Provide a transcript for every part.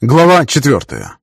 Глава четвертая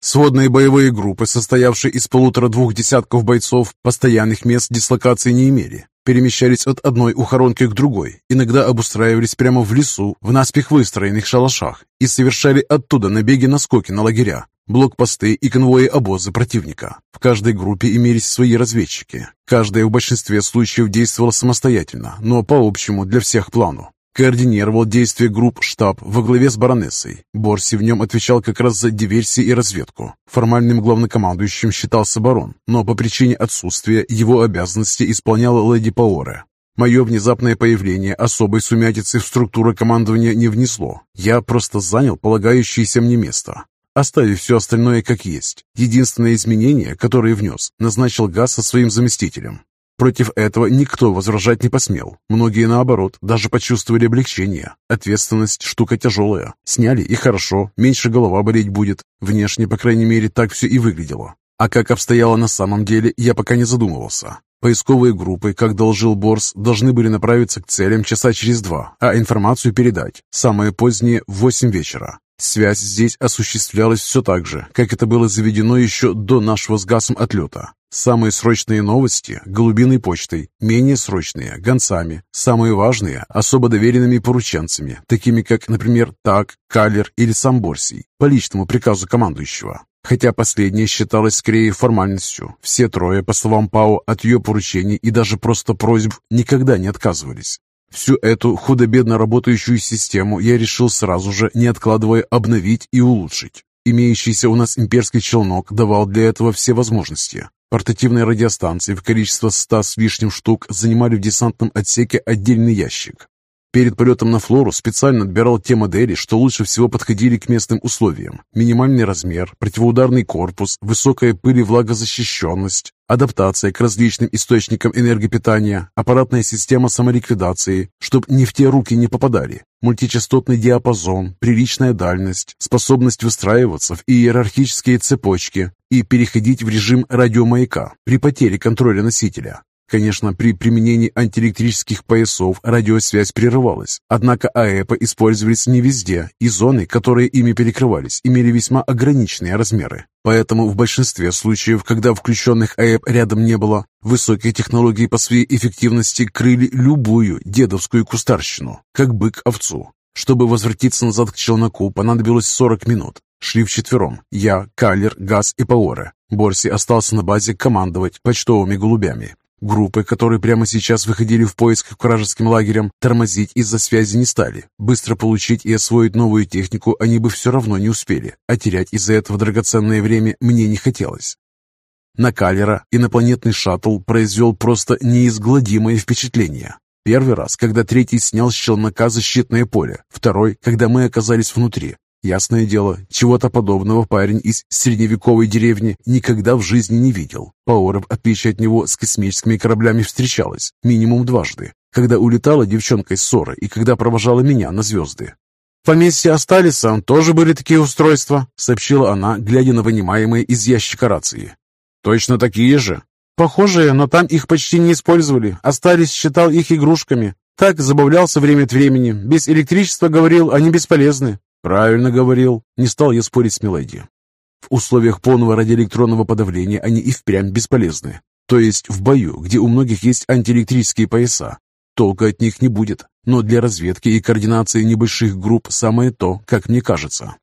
Сводные боевые группы, состоявшие из полутора-двух десятков бойцов, постоянных мест дислокации не имели. Перемещались от одной ухоронки к другой, иногда обустраивались прямо в лесу, в наспех выстроенных шалашах и совершали оттуда набеги-наскоки на лагеря, блокпосты и конвои обозы противника. В каждой группе имелись свои разведчики. Каждая в большинстве случаев действовала самостоятельно, но по общему для всех плану. Координировал действия групп штаб во главе с баронессой. Борси в нем отвечал как раз за диверсии и разведку. Формальным главнокомандующим считался барон, но по причине отсутствия его обязанности исполняла леди Паоре. Мое внезапное появление особой сумятицы в структуру командования не внесло. Я просто занял полагающееся мне место, оставив все остальное как есть. Единственное изменение, которое внес, назначил Газ со своим заместителем. Против этого никто возражать не посмел. Многие, наоборот, даже почувствовали облегчение. Ответственность – штука тяжелая. Сняли и хорошо, меньше голова болеть будет. Внешне, по крайней мере, так все и выглядело. А как обстояло на самом деле, я пока не задумывался. Поисковые группы, как доложил Борс, должны были направиться к целям часа через два, а информацию передать, самое позднее, в восемь вечера. Связь здесь осуществлялась все так же, как это было заведено еще до нашего с Гасом отлета. Самые срочные новости – голубиной почтой, менее срочные – гонцами, самые важные – особо доверенными порученцами, такими как, например, Так, Калер или сам Борсий, по личному приказу командующего. Хотя последнее считалось скорее формальностью. Все трое, по словам Пао, от ее поручений и даже просто просьб никогда не отказывались. Всю эту худо-бедно работающую систему я решил сразу же, не откладывая, обновить и улучшить. Имеющийся у нас имперский челнок давал для этого все возможности. Портативные радиостанции в количестве ста с лишним штук занимали в десантном отсеке отдельный ящик. Перед полетом на Флору специально отбирал те модели, что лучше всего подходили к местным условиям. Минимальный размер, противоударный корпус, высокая пыль и влагозащищенность, адаптация к различным источникам энергопитания, аппаратная система самоликвидации, чтобы ни в те руки не попадали, мультичастотный диапазон, приличная дальность, способность выстраиваться в иерархические цепочки и переходить в режим радиомаяка при потере контроля носителя. Конечно, при применении антиэлектрических поясов радиосвязь прерывалась, однако АЭПа использовались не везде, и зоны, которые ими перекрывались, имели весьма ограниченные размеры. Поэтому в большинстве случаев, когда включенных АЭП рядом не было, высокие технологии по своей эффективности крыли любую дедовскую кустарщину, как бык овцу. Чтобы возвратиться назад к челноку, понадобилось 40 минут. Шли вчетвером. Я, Каллер, Газ и Паоре. Борси остался на базе командовать почтовыми голубями. Группы, которые прямо сейчас выходили в поиск к вражеским лагерям, тормозить из-за связи не стали. Быстро получить и освоить новую технику они бы все равно не успели, а терять из-за этого драгоценное время мне не хотелось. На Калера инопланетный шаттл произвел просто неизгладимое впечатление. Первый раз, когда третий снял с челнока защитное поле, второй, когда мы оказались внутри, Ясное дело, чего-то подобного парень из средневековой деревни никогда в жизни не видел. Паора, в отличие от него, с космическими кораблями встречалась минимум дважды, когда улетала девчонка из ссоры и когда провожала меня на звезды. «В поместье Асталиса тоже были такие устройства», — сообщила она, глядя на вынимаемые из ящика рации. «Точно такие же?» «Похожие, но там их почти не использовали. Остались считал их игрушками. Так забавлялся время от времени. Без электричества, говорил, они бесполезны. «Правильно говорил», — не стал я спорить с Мелоди. В условиях полного радиоэлектронного подавления они и впрямь бесполезны. То есть в бою, где у многих есть антиэлектрические пояса, толка от них не будет. Но для разведки и координации небольших групп самое то, как мне кажется.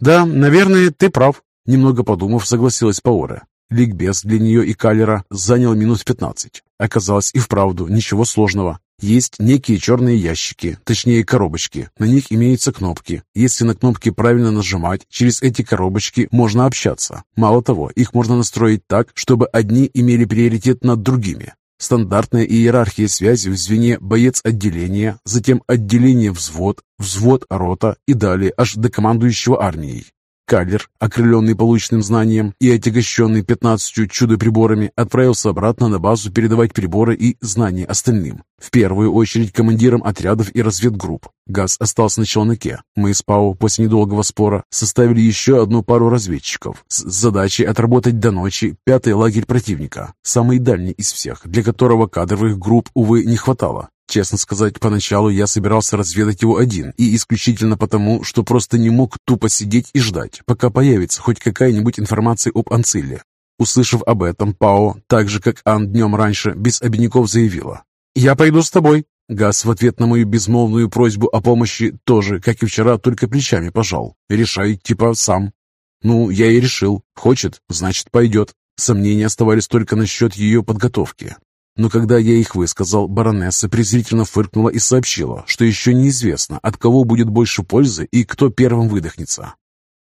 «Да, наверное, ты прав», — немного подумав, согласилась Паора. Ликбез для нее и Каллера занял минут пятнадцать. Оказалось и вправду ничего сложного. Есть некие черные ящики, точнее коробочки. На них имеются кнопки. Если на кнопки правильно нажимать, через эти коробочки можно общаться. Мало того, их можно настроить так, чтобы одни имели приоритет над другими. Стандартная иерархия связи в звене боец отделения, затем отделение взвод, взвод рота и далее аж до командующего армией. Каллер, окрыленный полученным знанием и отягощенный пятнадцатью чудо-приборами, отправился обратно на базу передавать приборы и знания остальным. В первую очередь командирам отрядов и разведгрупп. Газ остался на челноке. Мы с Пау после недолгого спора составили еще одну пару разведчиков с задачей отработать до ночи пятый лагерь противника, самый дальний из всех, для которого кадровых групп, увы, не хватало. Честно сказать, поначалу я собирался разведать его один, и исключительно потому, что просто не мог тупо сидеть и ждать, пока появится хоть какая-нибудь информация об Анцилле. Услышав об этом, Пао, так же как Ан днем раньше, без обиняков заявила. «Я пойду с тобой». Газ в ответ на мою безмолвную просьбу о помощи тоже, как и вчера, только плечами пожал. Решай, типа, сам. Ну, я и решил. Хочет, значит, пойдет. Сомнения оставались только насчет ее подготовки. Но когда я их высказал, баронесса презрительно фыркнула и сообщила, что еще неизвестно, от кого будет больше пользы и кто первым выдохнется.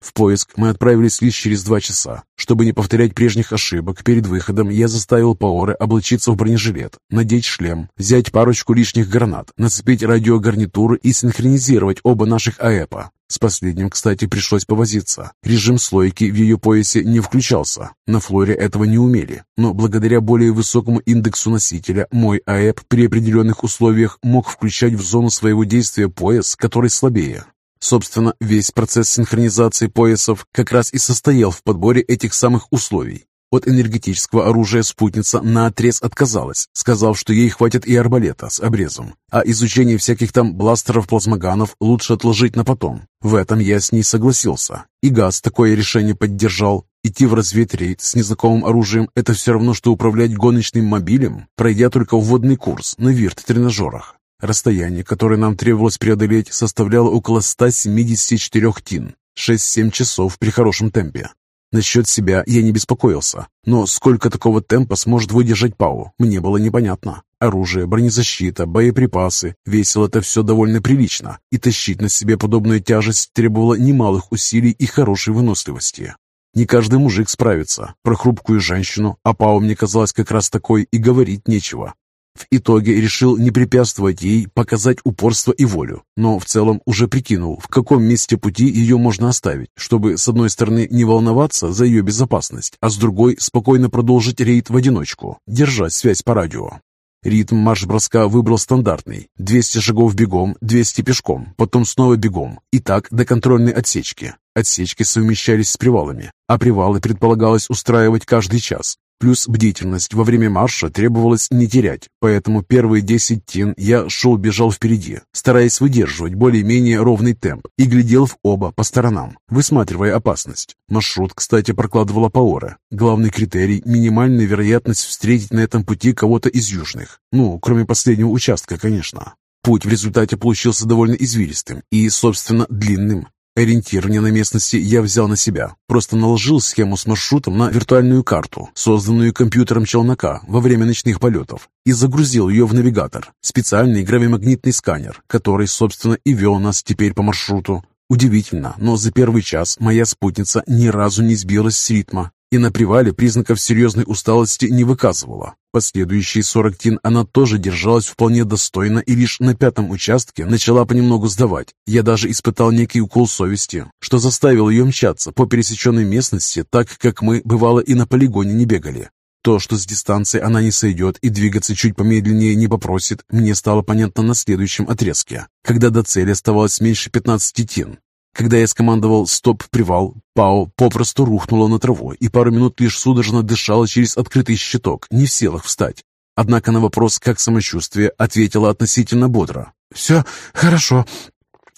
В поиск мы отправились лишь через два часа. Чтобы не повторять прежних ошибок, перед выходом я заставил Паоры облачиться в бронежилет, надеть шлем, взять парочку лишних гранат, нацепить радиогарнитуру и синхронизировать оба наших АЭПа. С последним, кстати, пришлось повозиться. Режим слойки в ее поясе не включался. На флоре этого не умели. Но благодаря более высокому индексу носителя, мой АЭП при определенных условиях мог включать в зону своего действия пояс, который слабее. Собственно, весь процесс синхронизации поясов как раз и состоял в подборе этих самых условий. От энергетического оружия спутница наотрез отказалась, сказав, что ей хватит и арбалета с обрезом, а изучение всяких там бластеров-плазмоганов лучше отложить на потом. В этом я с ней согласился. И Газ такое решение поддержал. Идти в разведрейд с незнакомым оружием – это все равно, что управлять гоночным мобилем, пройдя только вводный курс на вирт-тренажерах. Расстояние, которое нам требовалось преодолеть, составляло около 174 тин, 6-7 часов при хорошем темпе. Насчет себя я не беспокоился, но сколько такого темпа сможет выдержать Пау, мне было непонятно. Оружие, бронезащита, боеприпасы, весило это все довольно прилично, и тащить на себе подобную тяжесть требовало немалых усилий и хорошей выносливости. Не каждый мужик справится. Про хрупкую женщину, а Пау мне казалось как раз такой, и говорить нечего. В итоге решил не препятствовать ей, показать упорство и волю, но в целом уже прикинул, в каком месте пути ее можно оставить, чтобы с одной стороны не волноваться за ее безопасность, а с другой спокойно продолжить рейд в одиночку, держать связь по радио. Ритм марш-броска выбрал стандартный. 200 шагов бегом, 200 пешком, потом снова бегом. И так до контрольной отсечки. Отсечки совмещались с привалами, а привалы предполагалось устраивать каждый час. Плюс бдительность во время марша требовалось не терять, поэтому первые 10 тин я шел-бежал впереди, стараясь выдерживать более-менее ровный темп и глядел в оба по сторонам, высматривая опасность. Маршрут, кстати, прокладывала Паора. Главный критерий – минимальная вероятность встретить на этом пути кого-то из южных. Ну, кроме последнего участка, конечно. Путь в результате получился довольно извилистым и, собственно, длинным. Ориентирование на местности я взял на себя. Просто наложил схему с маршрутом на виртуальную карту, созданную компьютером челнока во время ночных полетов, и загрузил ее в навигатор, специальный гравимагнитный сканер, который, собственно, и вел нас теперь по маршруту. Удивительно, но за первый час моя спутница ни разу не сбилась с ритма и на привале признаков серьезной усталости не выказывала. Последующие 40 тин она тоже держалась вполне достойно и лишь на пятом участке начала понемногу сдавать. Я даже испытал некий укол совести, что заставил ее мчаться по пересеченной местности так, как мы, бывало, и на полигоне не бегали. То, что с дистанции она не сойдет и двигаться чуть помедленнее не попросит, мне стало понятно на следующем отрезке, когда до цели оставалось меньше 15 тин. Когда я скомандовал «стоп-привал», Пао попросту рухнула на траву и пару минут лишь судорожно дышала через открытый щиток, не в силах встать. Однако на вопрос «как самочувствие» ответила относительно бодро. «Все хорошо,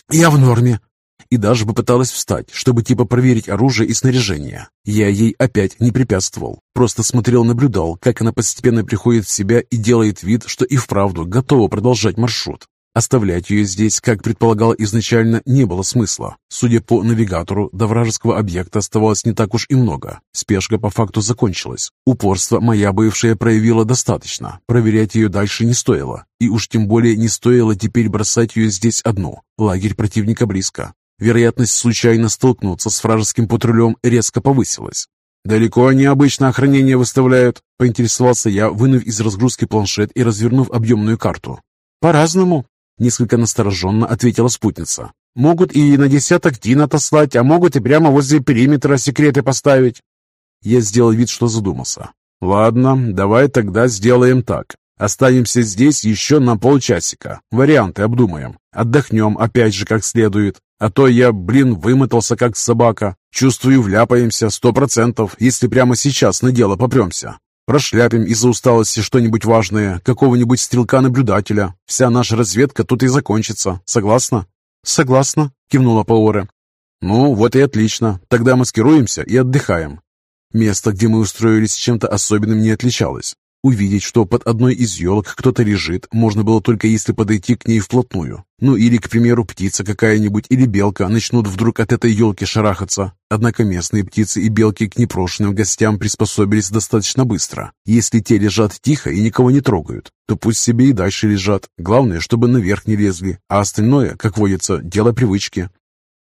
я в норме». И даже попыталась встать, чтобы типа проверить оружие и снаряжение. Я ей опять не препятствовал, просто смотрел-наблюдал, как она постепенно приходит в себя и делает вид, что и вправду готова продолжать маршрут. Оставлять ее здесь, как предполагал изначально, не было смысла. Судя по навигатору, до вражеского объекта оставалось не так уж и много. Спешка по факту закончилась. Упорство моя бывшая проявила достаточно. Проверять ее дальше не стоило. И уж тем более не стоило теперь бросать ее здесь одну. Лагерь противника близко. Вероятность случайно столкнуться с вражеским патрулем резко повысилась. «Далеко они обычно охранение выставляют?» – поинтересовался я, вынув из разгрузки планшет и развернув объемную карту. «По-разному», Несколько настороженно ответила спутница. «Могут и на десяток тин отослать, а могут и прямо возле периметра секреты поставить». Я сделал вид, что задумался. «Ладно, давай тогда сделаем так. Останемся здесь еще на полчасика. Варианты обдумаем. Отдохнем опять же как следует. А то я, блин, вымотался как собака. Чувствую, вляпаемся сто процентов, если прямо сейчас на дело попремся. Прошляпим из-за усталости что-нибудь важное, какого-нибудь стрелка-наблюдателя. Вся наша разведка тут и закончится. Согласна?» «Согласна», — кивнула Паора. «Ну, вот и отлично. Тогда маскируемся и отдыхаем». Место, где мы устроились, чем-то особенным не отличалось. Увидеть, что под одной из елок кто-то лежит, можно было только если подойти к ней вплотную. Ну или, к примеру, птица какая-нибудь или белка начнут вдруг от этой елки шарахаться. Однако местные птицы и белки к непрошенным гостям приспособились достаточно быстро. Если те лежат тихо и никого не трогают, то пусть себе и дальше лежат. Главное, чтобы наверх не лезли, а остальное, как водится, дело привычки.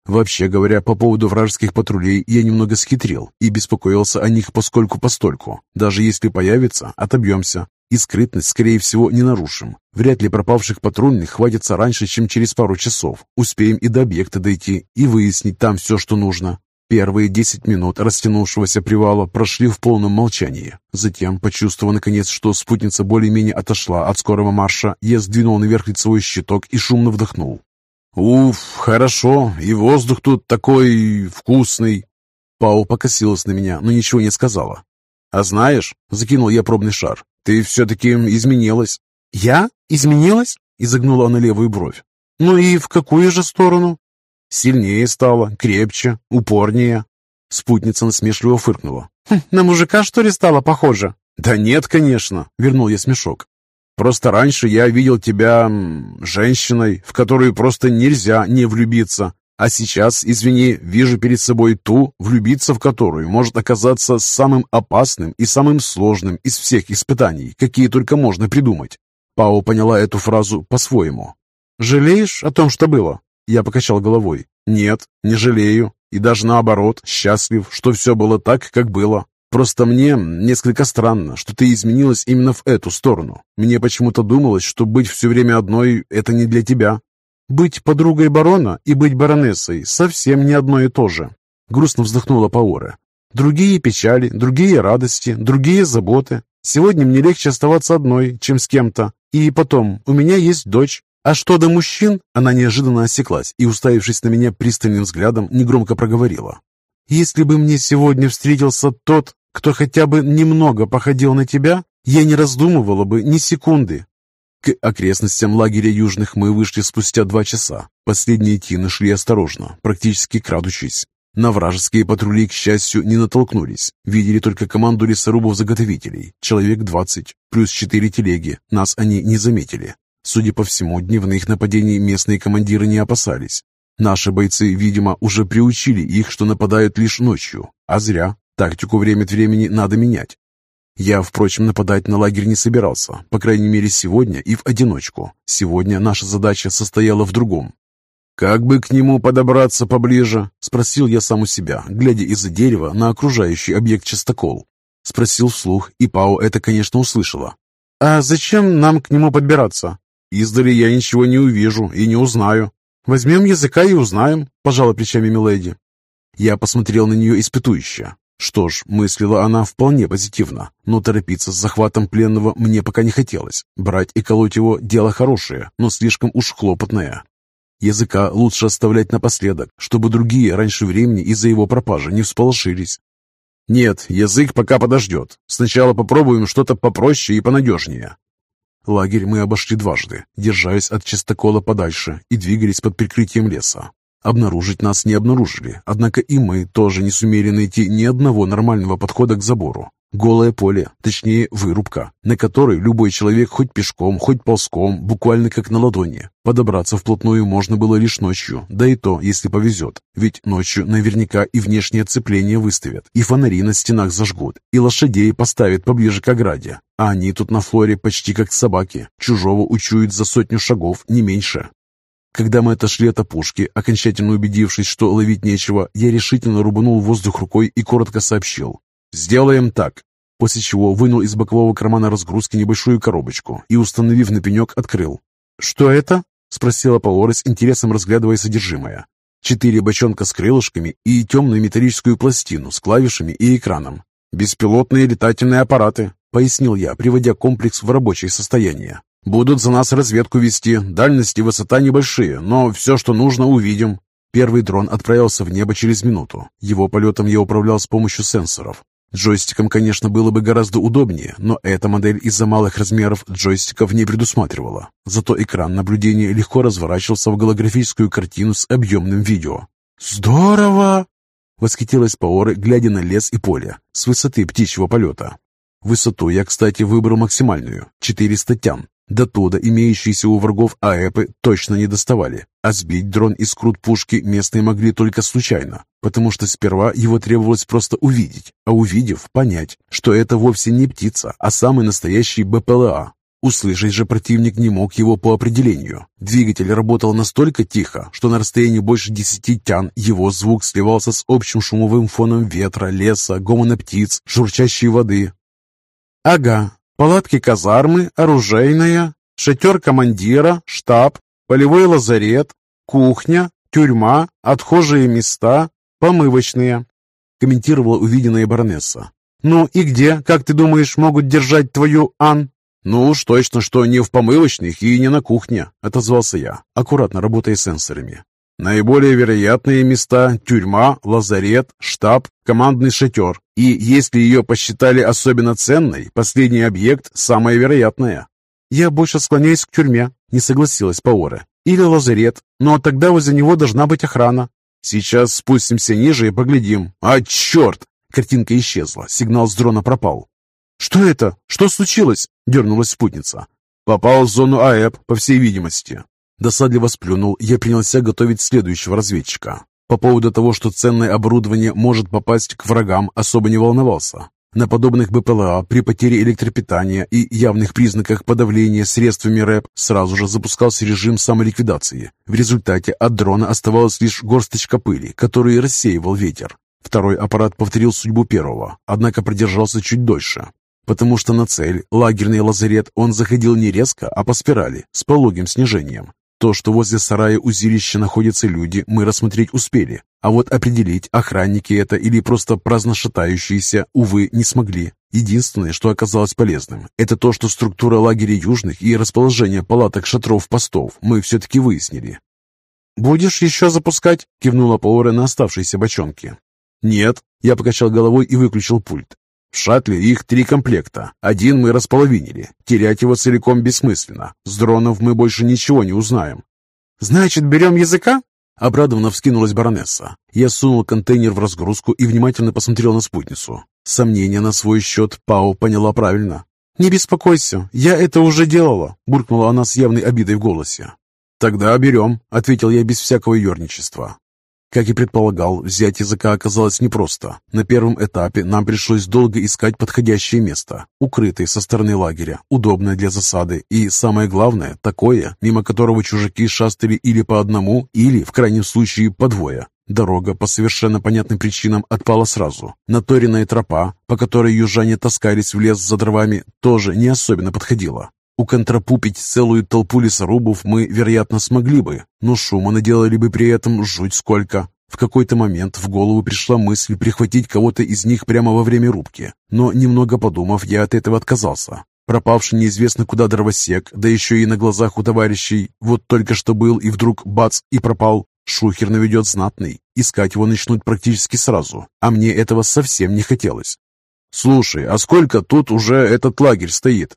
Вообще говоря, по поводу вражеских патрулей я немного схитрил и беспокоился о них поскольку-постольку. Даже если появится, отобьемся. И скрытность, скорее всего, не нарушим. Вряд ли пропавших патрульных хватится раньше, чем через пару часов. Успеем и до объекта дойти, и выяснить там все, что нужно. Первые десять минут растянувшегося привала прошли в полном молчании. Затем, почувствовав наконец, что спутница более-менее отошла от скорого марша, я сдвинул наверх лицевой щиток и шумно вдохнул. «Уф, хорошо, и воздух тут такой вкусный!» Пау покосилась на меня, но ничего не сказала. «А знаешь, — закинул я пробный шар, — ты все-таки изменилась». «Я? Изменилась?» — изогнула она левую бровь. «Ну и в какую же сторону?» «Сильнее стала, крепче, упорнее». Спутница насмешливо фыркнула. «Хм, «На мужика, что ли, стало похоже?» «Да нет, конечно», — вернул я смешок. Просто раньше я видел тебя женщиной, в которую просто нельзя не влюбиться. А сейчас, извини, вижу перед собой ту, влюбиться в которую может оказаться самым опасным и самым сложным из всех испытаний, какие только можно придумать. Пао поняла эту фразу по-своему. «Жалеешь о том, что было?» Я покачал головой. «Нет, не жалею. И даже наоборот, счастлив, что все было так, как было. Просто мне несколько странно, что ты изменилась именно в эту сторону. Мне почему-то думалось, что быть все время одной – это не для тебя. Быть подругой барона и быть баронессой совсем не одно и то же. Грустно вздохнула Паора. Другие печали, другие радости, другие заботы. Сегодня мне легче оставаться одной, чем с кем-то. И потом, у меня есть дочь. А что до мужчин? Она неожиданно осеклась и, уставившись на меня пристальным взглядом, негромко проговорила. Если бы мне сегодня встретился тот, кто хотя бы немного походил на тебя, я не раздумывала бы ни секунды. К окрестностям лагеря южных мы вышли спустя два часа. Последние тины шли осторожно, практически крадучись. На вражеские патрули, к счастью, не натолкнулись. Видели только команду лесорубов-заготовителей, человек двадцать, плюс четыре телеги. Нас они не заметили. Судя по всему, дневных нападений местные командиры не опасались. Наши бойцы, видимо, уже приучили их, что нападают лишь ночью. А зря. Тактику время от времени надо менять. Я, впрочем, нападать на лагерь не собирался, по крайней мере сегодня и в одиночку. Сегодня наша задача состояла в другом. «Как бы к нему подобраться поближе?» – спросил я сам у себя, глядя из-за дерева на окружающий объект частокол. Спросил вслух, и Пао это, конечно, услышала. «А зачем нам к нему подбираться?» «Издали я ничего не увижу и не узнаю». «Возьмем языка и узнаем», – пожала плечами Миледи. Я посмотрел на нее испытующе. Что ж, мыслила она вполне позитивно, но торопиться с захватом пленного мне пока не хотелось. Брать и колоть его – дело хорошее, но слишком уж хлопотное. Языка лучше оставлять напоследок, чтобы другие раньше времени из-за его пропажи не всполошились. Нет, язык пока подождет. Сначала попробуем что-то попроще и понадежнее. Лагерь мы обошли дважды, держась от чистокола подальше и двигались под прикрытием леса. Обнаружить нас не обнаружили, однако и мы тоже не сумели найти ни одного нормального подхода к забору. Голое поле, точнее вырубка, на которой любой человек хоть пешком, хоть ползком, буквально как на ладони. Подобраться вплотную можно было лишь ночью, да и то, если повезет. Ведь ночью наверняка и внешнее оцепление выставят, и фонари на стенах зажгут, и лошадей поставят поближе к ограде. А они тут на флоре почти как собаки, чужого учуют за сотню шагов, не меньше. Когда мы отошли от опушки, окончательно убедившись, что ловить нечего, я решительно рубанул воздух рукой и коротко сообщил. «Сделаем так!» После чего вынул из бокового кармана разгрузки небольшую коробочку и, установив на пенек, открыл. «Что это?» — спросила Паора с интересом, разглядывая содержимое. Четыре бочонка с крылышками и темную металлическую пластину с клавишами и экраном. «Беспилотные летательные аппараты», — пояснил я, приводя комплекс в рабочее состояние. Будут за нас разведку вести. Дальность и высота небольшие, но все, что нужно, увидим. Первый дрон отправился в небо через минуту. Его полетом я управлял с помощью сенсоров. Джойстиком, конечно, было бы гораздо удобнее, но эта модель из-за малых размеров джойстиков не предусматривала. Зато экран наблюдения легко разворачивался в голографическую картину с объемным видео. «Здорово!» — восхитилась Паоры, глядя на лес и поле с высоты птичьего полета. Высоту я, кстати, выбрал максимальную — 400 тян. До туда имеющиеся у врагов АЭПы точно не доставали, а сбить дрон из крут пушки местные могли только случайно, потому что сперва его требовалось просто увидеть, а увидев, понять, что это вовсе не птица, а самый настоящий БПЛА. Услышать же противник не мог его по определению. Двигатель работал настолько тихо, что на расстоянии больше десяти тян его звук сливался с общим шумовым фоном ветра, леса, гомона птиц, журчащей воды. «Ага, Палатки казармы, оружейная, шатер командира, штаб, полевой лазарет, кухня, тюрьма, отхожие места, помывочные», комментировала увиденная баронесса. «Ну и где, как ты думаешь, могут держать твою Ан?» «Ну уж точно, что не в помывочных и не на кухне», — отозвался я, аккуратно работая сенсорами. Наиболее вероятные места – тюрьма, лазарет, штаб, командный шатер. И если ее посчитали особенно ценной, последний объект – самое вероятное. Я больше склоняюсь к тюрьме, не согласилась Паора. Или лазарет, но тогда возле него должна быть охрана. Сейчас спустимся ниже и поглядим. А, черт! Картинка исчезла, сигнал с дрона пропал. «Что это? Что случилось?» – дернулась спутница. «Попал в зону АЭП, по всей видимости. Досадливо сплюнул, я принялся готовить следующего разведчика. По поводу того, что ценное оборудование может попасть к врагам, особо не волновался. На подобных БПЛА при потере электропитания и явных признаках подавления средствами РЭП сразу же запускался режим самоликвидации. В результате от дрона оставалась лишь горсточка пыли, которую рассеивал ветер. Второй аппарат повторил судьбу первого, однако продержался чуть дольше, потому что на цель, лагерный лазарет, он заходил не резко, а по спирали, с пологим снижением. То, что возле сарая узилища находятся люди, мы рассмотреть успели, а вот определить, охранники это или просто праздно шатающиеся, увы, не смогли. Единственное, что оказалось полезным, это то, что структура лагеря южных и расположение палаток, шатров, постов мы все-таки выяснили. «Будешь еще запускать?» — кивнула Паора на оставшиеся бочонки. «Нет», — я покачал головой и выключил пульт. В шаттле их три комплекта. Один мы располовинили. Терять его целиком бессмысленно. С дронов мы больше ничего не узнаем. «Значит, берем языка?» Обрадованно вскинулась баронесса. Я сунул контейнер в разгрузку и внимательно посмотрел на спутницу. Сомнения на свой счет Пау поняла правильно. «Не беспокойся, я это уже делала», — буркнула она с явной обидой в голосе. «Тогда берем», — ответил я без всякого ерничества. Как и предполагал, взять языка оказалось непросто. На первом этапе нам пришлось долго искать подходящее место, укрытое со стороны лагеря, удобное для засады и, самое главное, такое, мимо которого чужаки шастали или по одному, или, в крайнем случае, по двое. Дорога по совершенно понятным причинам отпала сразу. Наторенная тропа, по которой южане таскались в лес за дровами, тоже не особенно подходила. Уконтрапупить целую толпу лесорубов мы, вероятно, смогли бы, но шума наделали бы при этом жуть сколько. В какой-то момент в голову пришла мысль прихватить кого-то из них прямо во время рубки, но, немного подумав, я от этого отказался. Пропавший неизвестно куда дровосек, да еще и на глазах у товарищей, вот только что был и вдруг бац и пропал. Шухер наведет знатный, искать его начнут практически сразу, а мне этого совсем не хотелось. «Слушай, а сколько тут уже этот лагерь стоит?»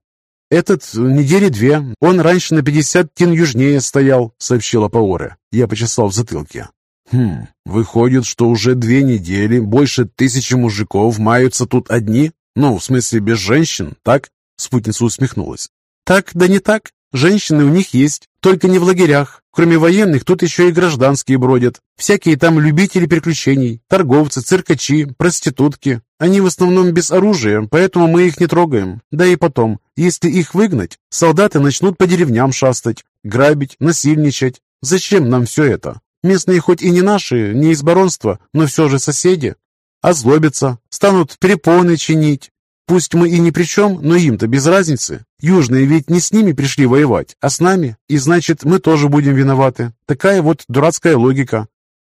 «Этот э, недели две. Он раньше на пятьдесят тин южнее стоял», — сообщила Паоре. Я почесал в затылке. «Хм, выходит, что уже две недели больше тысячи мужиков маются тут одни? Ну, в смысле, без женщин, так?» Спутница усмехнулась. «Так, да не так. Женщины у них есть, только не в лагерях. Кроме военных, тут еще и гражданские бродят. Всякие там любители приключений, торговцы, циркачи, проститутки. Они в основном без оружия, поэтому мы их не трогаем. Да и потом, если их выгнать, солдаты начнут по деревням шастать, грабить, насильничать. Зачем нам все это? Местные хоть и не наши, не из баронства, но все же соседи. Озлобятся, станут перепоны чинить, Пусть мы и ни при чем, но им-то без разницы. Южные ведь не с ними пришли воевать, а с нами, и значит, мы тоже будем виноваты. Такая вот дурацкая логика.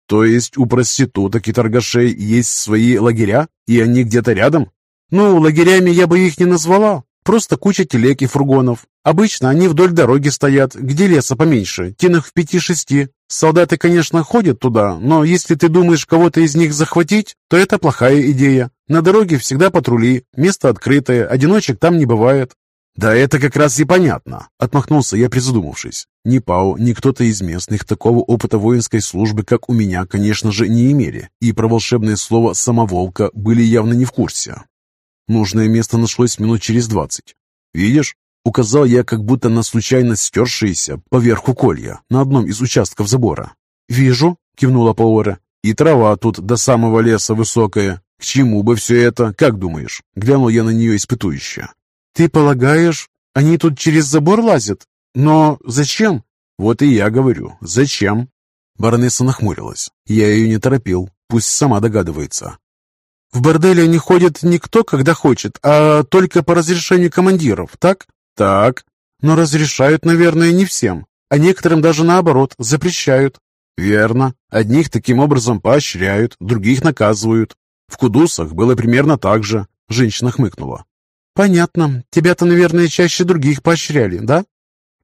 То есть у проституток и торгашей есть свои лагеря, и они где-то рядом? Ну, лагерями я бы их не назвала. Просто куча телег и фургонов. Обычно они вдоль дороги стоят, где леса поменьше, тинах в пяти-шести. Солдаты, конечно, ходят туда, но если ты думаешь кого-то из них захватить, то это плохая идея. На дороге всегда патрули, место открытое, одиночек там не бывает. «Да это как раз и понятно», — отмахнулся я, призадумавшись. Ни Пау, ни кто-то из местных такого опыта воинской службы, как у меня, конечно же, не имели, и про волшебное слово «самоволка» были явно не в курсе. Нужное место нашлось минут через двадцать. «Видишь?» — указал я, как будто на случайно стершиеся поверху колья на одном из участков забора. «Вижу», — кивнула Паора. «И трава тут до самого леса высокая. К чему бы все это, как думаешь?» Глянул я на нее испытующе. «Ты полагаешь, они тут через забор лазят? Но зачем?» «Вот и я говорю, зачем?» Баронесса нахмурилась. Я ее не торопил, пусть сама догадывается. «В борделе не кто когда хочет, а только по разрешению командиров, так?» «Так». «Но разрешают, наверное, не всем, а некоторым даже наоборот запрещают». «Верно. Одних таким образом поощряют, других наказывают. В Кудусах было примерно так же», — женщина хмыкнула. «Понятно. Тебя-то, наверное, чаще других поощряли, да?»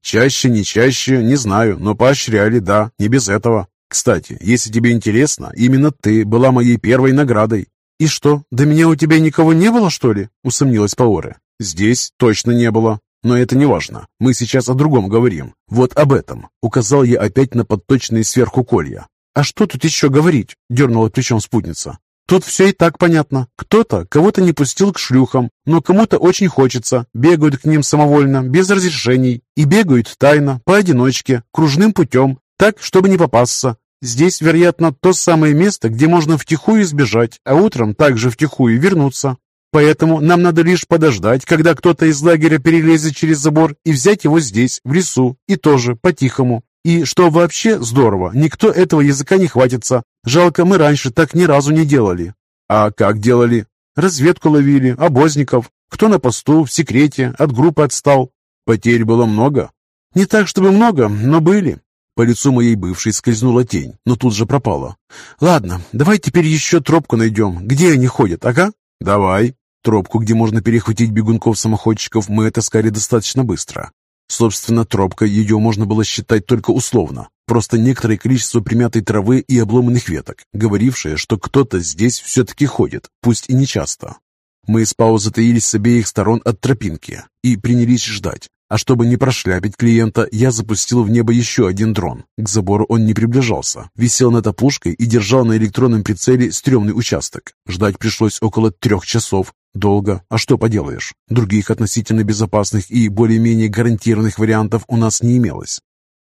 «Чаще, не чаще, не знаю, но поощряли, да, не без этого. Кстати, если тебе интересно, именно ты была моей первой наградой». «И что, до меня у тебя никого не было, что ли?» — усомнилась Паоре. «Здесь точно не было. Но это не важно. Мы сейчас о другом говорим. Вот об этом. Указал я опять на подточные сверху колья. «А что тут еще говорить?» — дернула плечом спутница. Тут все и так понятно. Кто-то кого-то не пустил к шлюхам, но кому-то очень хочется. Бегают к ним самовольно, без разрешений. И бегают тайно, поодиночке, кружным путем, так, чтобы не попасться. Здесь, вероятно, то самое место, где можно втихую сбежать, а утром также втихую вернуться. Поэтому нам надо лишь подождать, когда кто-то из лагеря перелезет через забор и взять его здесь, в лесу, и тоже по-тихому. И что вообще здорово, никто этого языка не хватится. Жалко, мы раньше так ни разу не делали. А как делали? Разведку ловили, обозников. Кто на посту, в секрете, от группы отстал. Потерь было много? Не так, чтобы много, но были. По лицу моей бывшей скользнула тень, но тут же пропала. Ладно, давай теперь еще тропку найдем. Где они ходят, ага? Давай. Тропку, где можно перехватить бегунков-самоходчиков, мы отыскали достаточно быстро. Собственно, тропкой ее можно было считать только условно. Просто некоторое количество примятой травы и обломанных веток, говорившее, что кто-то здесь все-таки ходит, пусть и не часто. Мы с Пау затаились с обеих сторон от тропинки и принялись ждать. А чтобы не прошляпить клиента, я запустил в небо еще один дрон. К забору он не приближался, висел над опушкой и держал на электронном прицеле стрёмный участок. Ждать пришлось около трех часов, Долго, а что поделаешь? Других относительно безопасных и более-менее гарантированных вариантов у нас не имелось.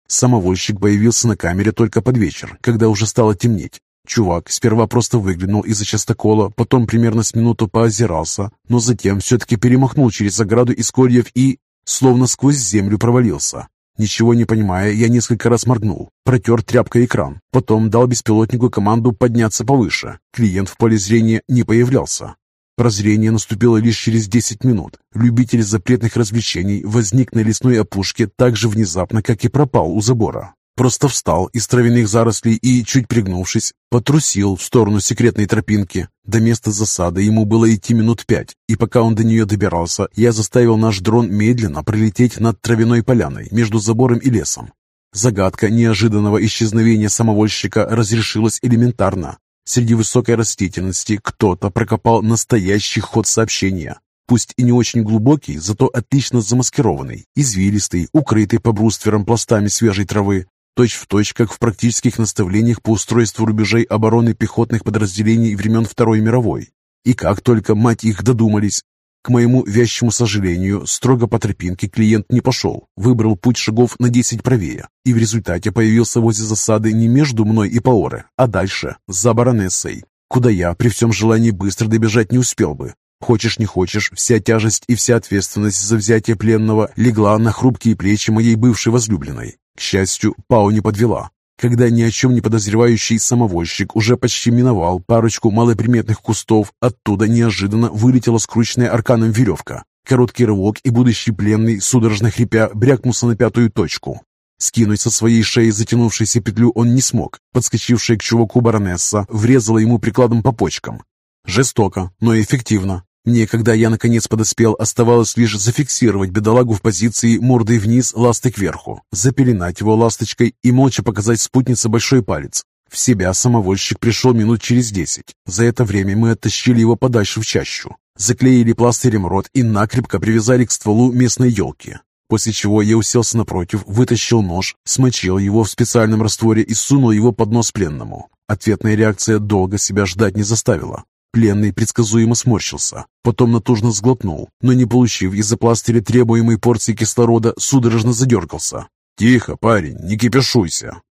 Самовольщик появился на камере только под вечер, когда уже стало темнеть. Чувак сперва просто выглянул из-за частокола, потом примерно с минуту поозирался, но затем все-таки перемахнул через ограду из кольев и, словно сквозь землю, провалился. Ничего не понимая, я несколько раз моргнул, протер тряпкой экран, потом дал беспилотнику команду подняться повыше. Клиент в поле зрения не появлялся. Прозрение наступило лишь через 10 минут. Любитель запретных развлечений возник на лесной опушке так же внезапно, как и пропал у забора. Просто встал из травяных зарослей и, чуть пригнувшись, потрусил в сторону секретной тропинки. До места засады ему было идти минут пять, и пока он до нее добирался, я заставил наш дрон медленно пролететь над травяной поляной между забором и лесом. Загадка неожиданного исчезновения самовольщика разрешилась элементарно. Среди высокой растительности кто-то прокопал настоящий ход сообщения. Пусть и не очень глубокий, зато отлично замаскированный, извилистый, укрытый по брустверам пластами свежей травы, точь в точь, как в практических наставлениях по устройству рубежей обороны пехотных подразделений времен Второй мировой. И как только, мать их, додумались, к моему вящему сожалению, строго по тропинке клиент не пошел, выбрал путь шагов на 10 правее, и в результате появился возле засады не между мной и Паоре, а дальше, за баронессой, куда я при всем желании быстро добежать не успел бы. Хочешь не хочешь, вся тяжесть и вся ответственность за взятие пленного легла на хрупкие плечи моей бывшей возлюбленной. К счастью, Пау не подвела. Когда ни о чем не подозревающий самовольщик уже почти миновал парочку малоприметных кустов, оттуда неожиданно вылетела скрученная арканом веревка. Короткий рывок, и будущий пленный, судорожно хрипя, брякнулся на пятую точку. Скинуть со своей шеи затянувшуюся петлю он не смог. Подскочившая к чуваку баронесса врезала ему прикладом по почкам. Жестоко, но эффективно. Мне, когда я наконец подоспел, оставалось лишь зафиксировать бедолагу в позиции мордой вниз, ласты кверху, запеленать его ласточкой и молча показать спутнице большой палец. В себя самовольщик пришел минут через десять. За это время мы оттащили его подальше в чащу, заклеили пластырем рот и накрепко привязали к стволу местной елки. После чего я уселся напротив, вытащил нож, смочил его в специальном растворе и сунул его под нос пленному. Ответная реакция долго себя ждать не заставила. Пленный предсказуемо сморщился, потом натужно сглотнул, но не получив из-за пластыря требуемой порции кислорода, судорожно задергался. «Тихо, парень, не кипишуйся!»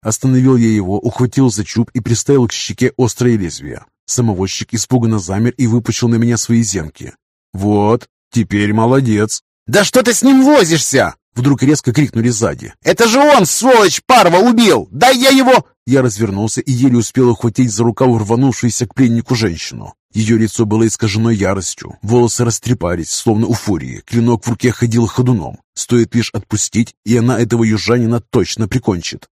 Остановил я его, ухватил за чуб и приставил к щеке острое лезвие. Самовозчик испуганно замер и выпучил на меня свои зенки. «Вот, теперь молодец!» «Да что ты с ним возишься?» Вдруг резко крикнули сзади. «Это же он, сволочь, Парва убил! Дай я его...» Я развернулся и еле успел ухватить за рукав рванувшуюся к пленнику женщину. Ее лицо было искажено яростью, волосы растрепались, словно у фурии, клинок в руке ходил ходуном. Стоит лишь отпустить, и она этого южанина точно прикончит.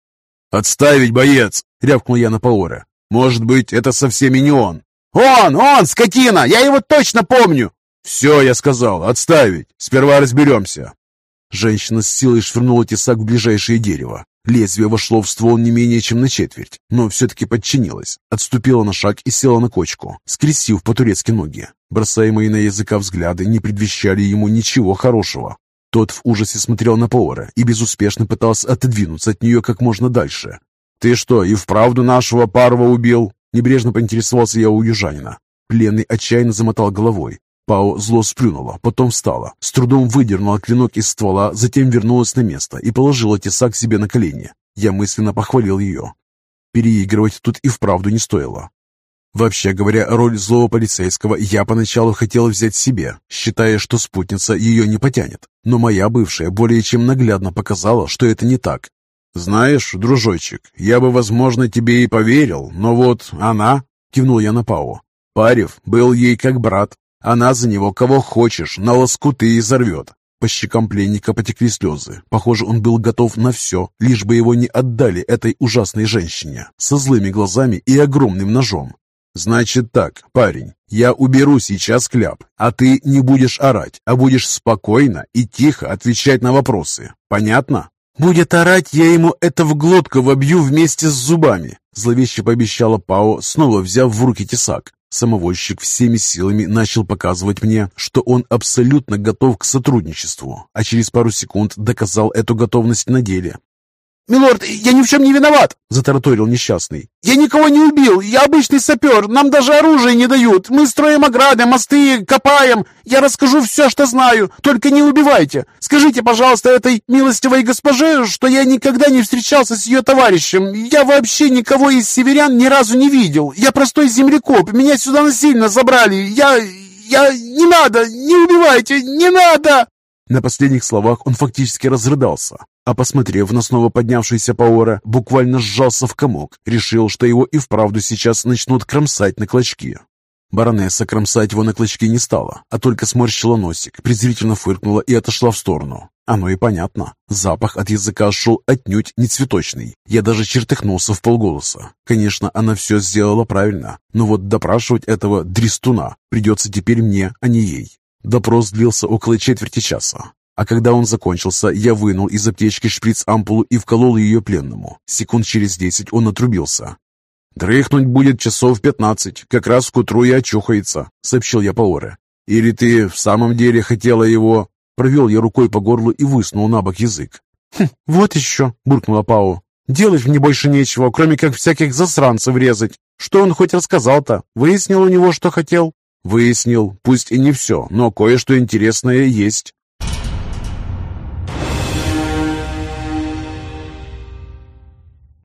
«Отставить, боец!» — рявкнул я на Паора. «Может быть, это совсем и не он?» «Он! Он, скотина! Я его точно помню!» «Все, я сказал, отставить! Сперва разберемся!» Женщина с силой швырнула тесак в ближайшее дерево. Лезвие вошло в ствол не менее чем на четверть, но все-таки подчинилась. Отступила на шаг и села на кочку, скрестив по-турецки ноги. Бросаемые на языка взгляды не предвещали ему ничего хорошего. Тот в ужасе смотрел на повара и безуспешно пытался отодвинуться от нее как можно дальше. «Ты что, и вправду нашего парва убил?» Небрежно поинтересовался я у южанина. Пленный отчаянно замотал головой. Пао зло сплюнула, потом встала, с трудом выдернула клинок из ствола, затем вернулась на место и положила тесак себе на колени. Я мысленно похвалил ее. Переигрывать тут и вправду не стоило. Вообще говоря, роль злого полицейского я поначалу хотел взять себе, считая, что спутница ее не потянет. Но моя бывшая более чем наглядно показала, что это не так. «Знаешь, дружочек, я бы, возможно, тебе и поверил, но вот она...» — кивнул я на Пау. «Парев был ей как брат, она за него кого хочешь, на лоскуты и зарвет. По щекам пленника потекли слезы. Похоже, он был готов на все, лишь бы его не отдали этой ужасной женщине со злыми глазами и огромным ножом. «Значит так, парень, я уберу сейчас кляп, а ты не будешь орать, а будешь спокойно и тихо отвечать на вопросы. Понятно?» «Будет орать, я ему это в глотку вобью вместе с зубами», зловеще пообещала Пао, снова взяв в руки тесак. Самовозчик всеми силами начал показывать мне, что он абсолютно готов к сотрудничеству, а через пару секунд доказал эту готовность на деле. «Милорд, я ни в чем не виноват!» — затараторил несчастный. «Я никого не убил! Я обычный сапер! Нам даже оружие не дают! Мы строим ограды, мосты, копаем! Я расскажу все, что знаю! Только не убивайте! Скажите, пожалуйста, этой милостивой госпоже, что я никогда не встречался с ее товарищем! Я вообще никого из северян ни разу не видел! Я простой землекоп! Меня сюда насильно забрали! Я... я... не надо! Не убивайте! Не надо!» На последних словах он фактически разрыдался, а посмотрев на снова поднявшийся Паора, буквально сжался в комок, решил, что его и вправду сейчас начнут кромсать на клочки. Баронесса кромсать его на клочки не стала, а только сморщила носик, презрительно фыркнула и отошла в сторону. Оно и понятно. Запах от языка шел отнюдь не цветочный. Я даже чертыхнулся в полголоса. Конечно, она все сделала правильно, но вот допрашивать этого дрестуна придется теперь мне, а не ей. Допрос длился около четверти часа, а когда он закончился, я вынул из аптечки шприц-ампулу и вколол ее пленному. Секунд через десять он отрубился. «Дрыхнуть будет часов пятнадцать, как раз к утру и очухается», — сообщил я Паоре. «Или ты в самом деле хотела его...» Провел я рукой по горлу и высунул на бок язык. «Хм, вот еще», — буркнула Пао. «Делать мне больше нечего, кроме как всяких засранцев резать. Что он хоть рассказал-то? Выяснил у него, что хотел?» Выяснил, пусть и не все, но кое-что интересное есть.